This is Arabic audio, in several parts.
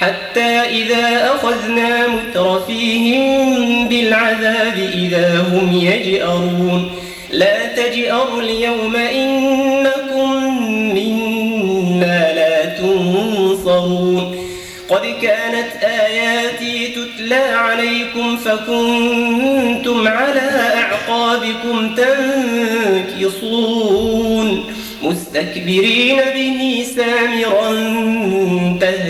حتى إذا أخذنا مترفيهم بالعذاب إذا هم يجأرون. لا تجأروا اليوم إنكم منا لا تنصرون. قد كانت آياتي تتلى عليكم فكنتم على أعقابكم تنكصون. مستكبرين به سامرا تهدون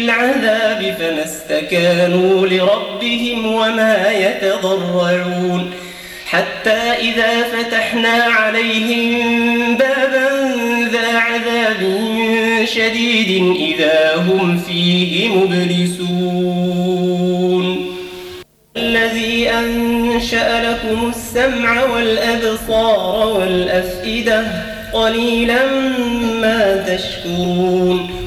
بالعذاب فما استكانوا لربهم وما يتضرعون. حتى إذا فتحنا عليهم بابا ذا عذاب شديد إذا هم فيه مبلسون. الذي أنشأ لكم السمع والأبصار والأفئدة قليلا ما تشكرون.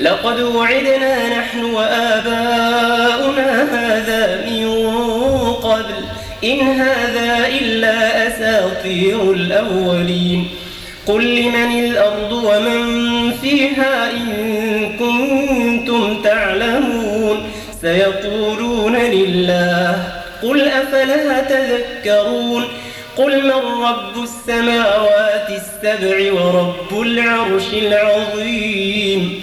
لقد وعدنا نحن وآباؤنا هذا من قبل. إن هذا إلا أساطير الأولين. قل لمن الأرض ومن فيها إن كنتم تعلمون. سيقولون لله. قل أفلا تذكرون. قل من رب السماوات السبع ورب العرش العظيم.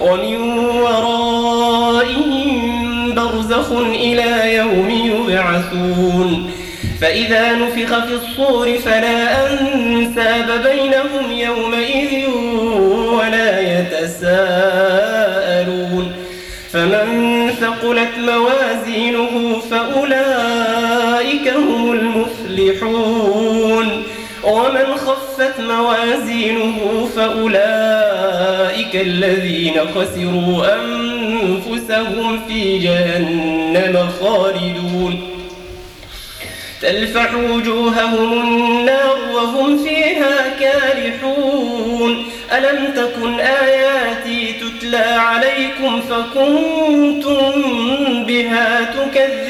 ومن ورائهم برزخ إلى يوم يبعثون. فإذا نفخ في الصور فلا أنساب بينهم يومئذ ولا يتساءلون. فمن ثقلت موازينه فأولئك خفت موازينه فأولئك الذين خسروا أنفسهم في جهنم خالدون. تلفح وجوههم النار وهم فيها كالحون ألم تكن آياتي تتلى عليكم فكنتم بها تكذبون؟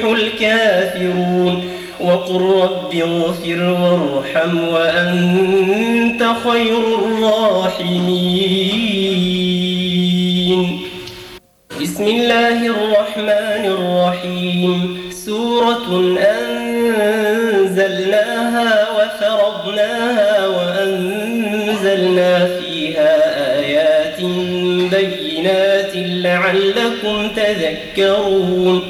يفلح الكافرون. وقل رب اغفر وارحم وأنت خير الراحمين. بسم الله الرحمن الرحيم. سورة أنزلناها وفرضناها وأنزلنا فيها آيات بينات لعلكم تذكرون.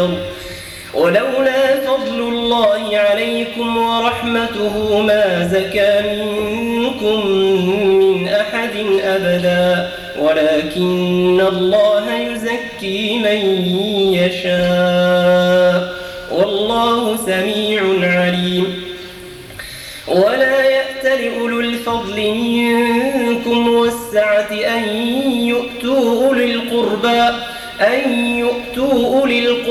والمنكر ولولا فضل الله عليكم ورحمته ما زكى منكم من أحد أبدا. ولكن الله يزكي من يشاء. والله سميع عليم. ولا يأتل أولو الفضل منكم والسعة أن يؤتوا أولي القربى.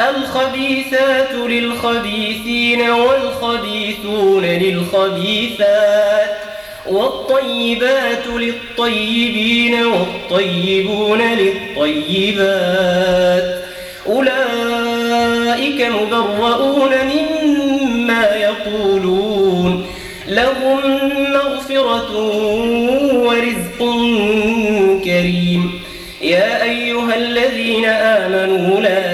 الخبيثات للخبيثين والخبيثون للخبيثات والطيبات للطيبين والطيبون للطيبات أولئك مبرؤون مما يقولون لهم مغفرة ورزق كريم يا أيها الذين آمنوا لا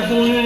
زينتهن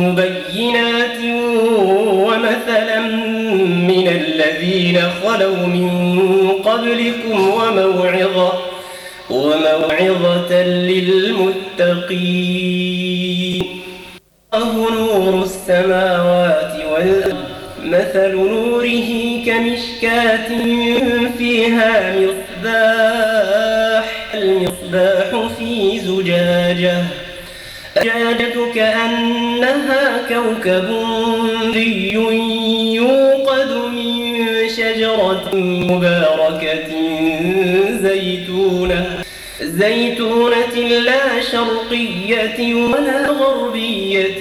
مبينات ومثلا من الذين خلوا من قبلكم وموعظة وموعظة للمتقين الله نور السماوات والأرض مثل نوره كمشكاة فيها مصباح المصباح في زجاجة أجادتك أنها كوكب ذي يوقد من شجرة مباركة زيتونة زيتونة لا شرقية ولا غربية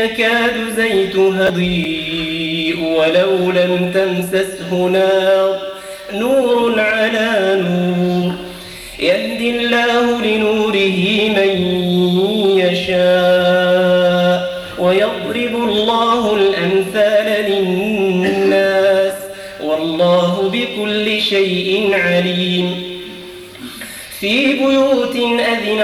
يكاد زيتها ضيء ولو لم تمسسه نار نور على نور يهدي الله لنوره من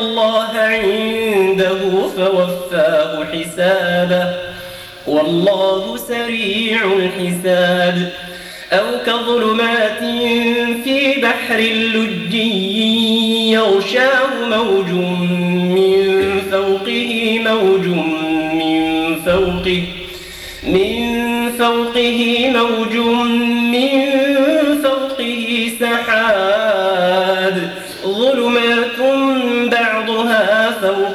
الله عنده فوفاه حسابه. والله سريع الحساب. أو كظلمات في بحر اللج يغشاه موج من فوقه موج من فوقه من فوقه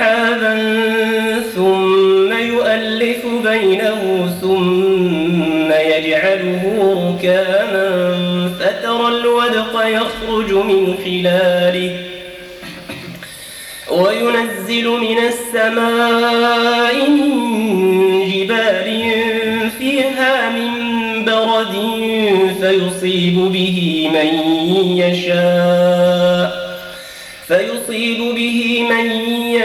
سحابا ثم يؤلف بينه ثم يجعله ركاما فترى الودق يخرج من خلاله وينزل من السماء جبال فيها من برد فيصيب به من يشاء فيصيب به من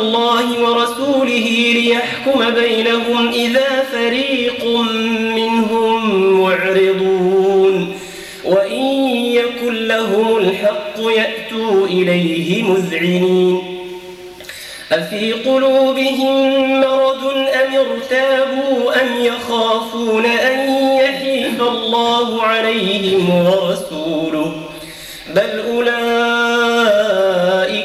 الله ورسوله ليحكم بينهم إذا فريق منهم معرضون. وإن يكن له جاءهم الحق يأتوا إليه مذعنين. أفي قلوبهم مرض أم ارتابوا أم يخافون أن يحيف الله عليهم ورسوله؟ بل